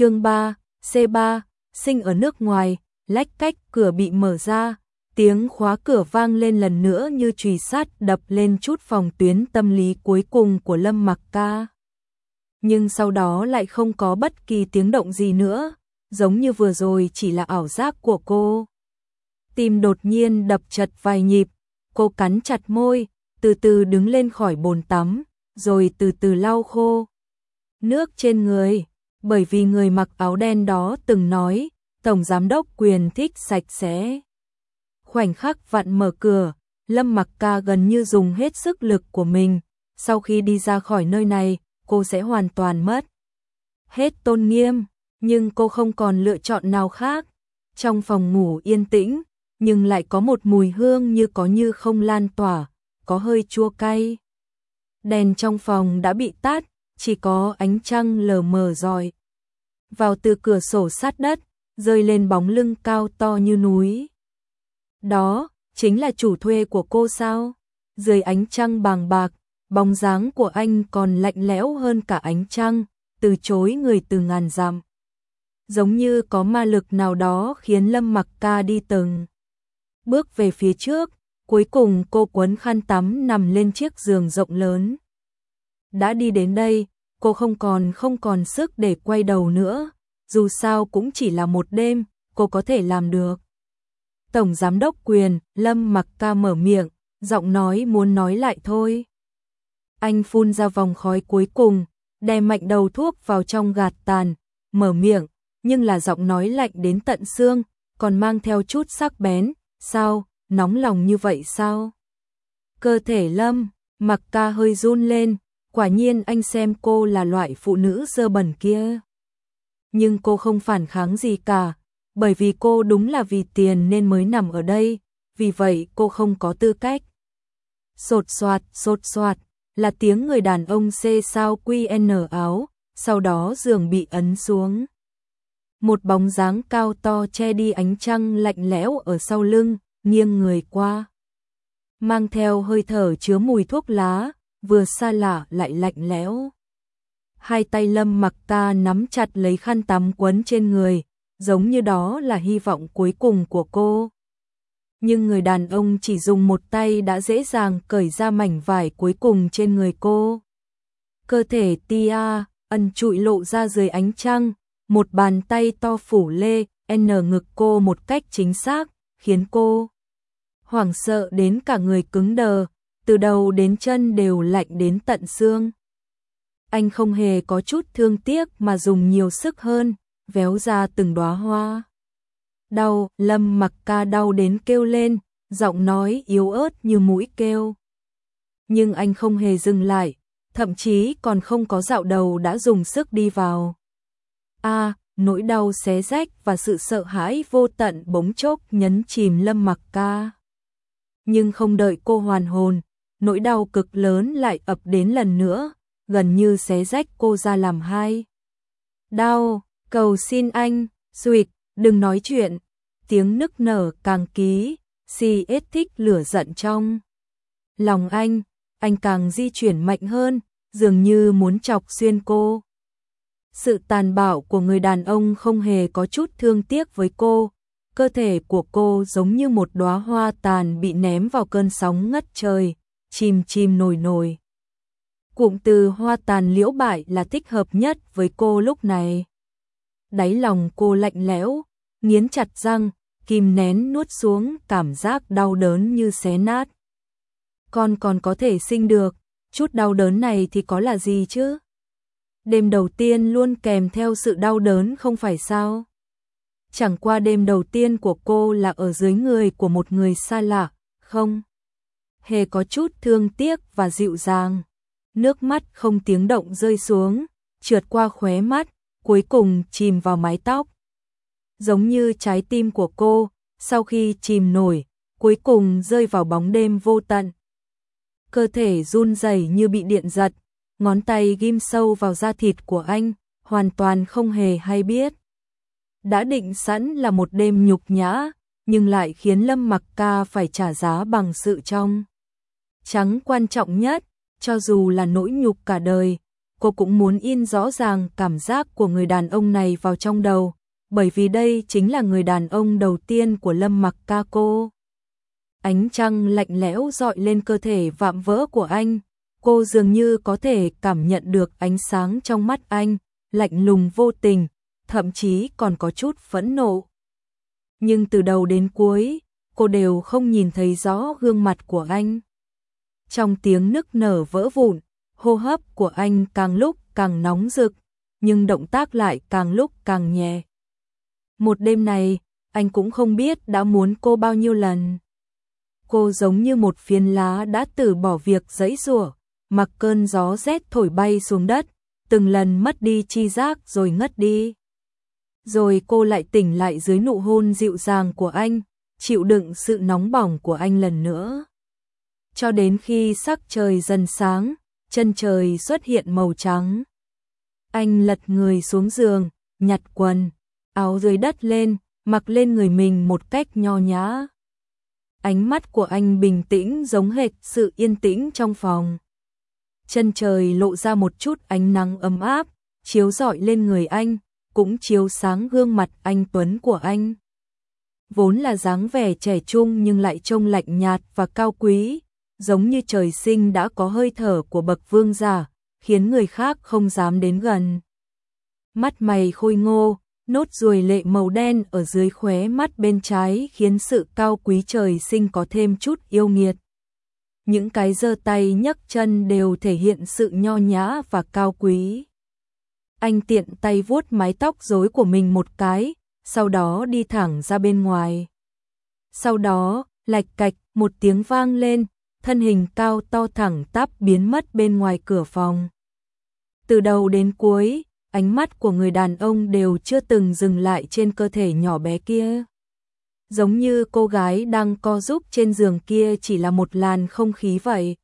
chương 3, C3, sinh ở nước ngoài, lách cách cửa bị mở ra, tiếng khóa cửa vang lên lần nữa như chùy sát đập lên chút phòng tuyến tâm lý cuối cùng của Lâm Mặc Ca. Nhưng sau đó lại không có bất kỳ tiếng động gì nữa, giống như vừa rồi chỉ là ảo giác của cô. Tim đột nhiên đập chật vài nhịp, cô cắn chặt môi, từ từ đứng lên khỏi bồn tắm, rồi từ từ lau khô. Nước trên người, bởi vì người mặc áo đen đó từng nói, Tổng Giám đốc quyền thích sạch sẽ. Khoảnh khắc vặn mở cửa, Lâm Mặc Ca gần như dùng hết sức lực của mình, sau khi đi ra khỏi nơi này, cô sẽ hoàn toàn mất. Hết tôn nghiêm, nhưng cô không còn lựa chọn nào khác. Trong phòng ngủ yên tĩnh, nhưng lại có một mùi hương như có như không lan tỏa, có hơi chua cay. Đèn trong phòng đã bị tắt, chỉ có ánh trăng lờ mờ rồi Vào từ cửa sổ sát đất, rơi lên bóng lưng cao to như núi. Đó, chính là chủ thuê của cô sao? Dưới ánh trăng bàng bạc, bóng dáng của anh còn lạnh lẽo hơn cả ánh trăng, từ chối người từ ngàn dặm. Giống như có ma lực nào đó khiến Lâm Mặc Ca đi từng bước về phía trước, cuối cùng cô quấn khăn tắm nằm lên chiếc giường rộng lớn. Đã đi đến đây, cô không còn không còn sức để quay đầu nữa, dù sao cũng chỉ là một đêm, cô có thể làm được. Tổng Giám đốc quyền, Lâm Mặc Ca mở miệng, giọng nói muốn nói lại thôi. Anh phun ra vòng khói cuối cùng, đè mạnh đầu thuốc vào trong gạt tàn, mở miệng, nhưng là giọng nói lạnh đến tận xương, còn mang theo chút sắc bén, sao, nóng lòng như vậy sao? Cơ thể Lâm, Mặc Ca hơi run lên, quả nhiên anh xem cô là loại phụ nữ dơ bẩn kia. Nhưng cô không phản kháng gì cả, bởi vì cô đúng là vì tiền nên mới nằm ở đây, vì vậy cô không có tư cách. Sột soạt, sột soạt, là tiếng người đàn ông xê sao QN áo, sau đó giường bị ấn xuống. Một bóng dáng cao to che đi ánh trăng lạnh lẽo ở sau lưng, nghiêng người qua. Mang theo hơi thở chứa mùi thuốc lá, vừa xa lạ lại lạnh lẽo. Hai tay lâm mặc ta nắm chặt lấy khăn tắm quấn trên người, giống như đó là hy vọng cuối cùng của cô. Nhưng người đàn ông chỉ dùng một tay đã dễ dàng cởi ra mảnh vải cuối cùng trên người cô. Cơ thể tia, ân trụi lộ ra dưới ánh trăng, một bàn tay to phủ lê, n ngực cô một cách chính xác, khiến cô hoảng sợ đến cả người cứng đờ, từ đầu đến chân đều lạnh đến tận xương. Anh không hề có chút thương tiếc mà dùng nhiều sức hơn, véo ra từng đóa hoa. Đau, Lâm Mặc Ca đau đến kêu lên, giọng nói yếu ớt như mũi kêu. Nhưng anh không hề dừng lại, thậm chí còn không có dạo đầu đã dùng sức đi vào. A, nỗi đau xé rách và sự sợ hãi vô tận bỗng chốc nhấn chìm Lâm Mặc Ca. Nhưng không đợi cô hoàn hồn, nỗi đau cực lớn lại ập đến lần nữa, gần như xé rách cô ra làm hai. Đau, cầu xin anh, suyệt, đừng nói chuyện. Tiếng nức nở càng ký, si ết thích lửa giận trong. Lòng anh, anh càng di chuyển mạnh hơn, dường như muốn chọc xuyên cô. Sự tàn bạo của người đàn ông không hề có chút thương tiếc với cô, cơ thể của cô giống như một đóa hoa tàn bị ném vào cơn sóng ngất trời, chìm chìm nổi nổi. Cụm từ hoa tàn liễu bại là thích hợp nhất với cô lúc này. Đáy lòng cô lạnh lẽo, nghiến chặt răng, kìm nén nuốt xuống cảm giác đau đớn như xé nát. Con còn có thể sinh được, chút đau đớn này thì có là gì chứ? Đêm đầu tiên luôn kèm theo sự đau đớn không phải sao? Chẳng qua đêm đầu tiên của cô là ở dưới người của một người xa lạ, không? Hề có chút thương tiếc và dịu dàng. Nước mắt không tiếng động rơi xuống, trượt qua khóe mắt, cuối cùng chìm vào mái tóc. Giống như trái tim của cô, sau khi chìm nổi, cuối cùng rơi vào bóng đêm vô tận. Cơ thể run rẩy như bị điện giật, ngón tay ghim sâu vào da thịt của anh, hoàn toàn không hề hay biết. Đã định sẵn là một đêm nhục nhã, nhưng lại khiến Lâm Mặc Ca phải trả giá bằng sự trong. Trắng quan trọng nhất, cho dù là nỗi nhục cả đời, cô cũng muốn in rõ ràng cảm giác của người đàn ông này vào trong đầu, bởi vì đây chính là người đàn ông đầu tiên của Lâm Mặc ca cô. Ánh trăng lạnh lẽo dọi lên cơ thể vạm vỡ của anh, cô dường như có thể cảm nhận được ánh sáng trong mắt anh, lạnh lùng vô tình, thậm chí còn có chút phẫn nộ. Nhưng từ đầu đến cuối, cô đều không nhìn thấy rõ gương mặt của anh. Trong tiếng nức nở vỡ vụn, hô hấp của anh càng lúc càng nóng rực, nhưng động tác lại càng lúc càng nhẹ. Một đêm này, anh cũng không biết đã muốn cô bao nhiêu lần. Cô giống như một phiến lá đã từ bỏ việc giãy giụa mặc cơn gió rét thổi bay xuống đất, từng lần mất đi chi giác rồi ngất đi. Rồi cô lại tỉnh lại dưới nụ hôn dịu dàng của anh, chịu đựng sự nóng bỏng của anh lần nữa. Cho đến khi sắc trời dần sáng, chân trời xuất hiện màu trắng. Anh lật người xuống giường, nhặt quần, áo dưới đất lên, mặc lên người mình một cách nho nhã. Ánh mắt của anh bình tĩnh giống hệt sự yên tĩnh trong phòng. Chân trời lộ ra một chút ánh nắng ấm áp, chiếu rọi lên người anh, cũng chiếu sáng gương mặt anh Tuấn của anh. Vốn là dáng vẻ trẻ trung nhưng lại trông lạnh nhạt và cao quý, giống như trời sinh đã có hơi thở của bậc vương giả, khiến người khác không dám đến gần. Mắt mày khôi ngô, nốt ruồi lệ màu đen ở dưới khóe mắt bên trái khiến sự cao quý trời sinh có thêm chút yêu nghiệt. Những cái giơ tay nhấc chân đều thể hiện sự nho nhã và cao quý. Anh tiện tay vuốt mái tóc rối của mình một cái, sau đó đi thẳng ra bên ngoài. Sau đó, lạch cạch, một tiếng vang lên, thân hình cao to thẳng tắp biến mất bên ngoài cửa phòng. Từ đầu đến cuối, ánh mắt của người đàn ông đều chưa từng dừng lại trên cơ thể nhỏ bé kia. Giống như cô gái đang co giúp trên giường kia chỉ là một làn không khí vậy,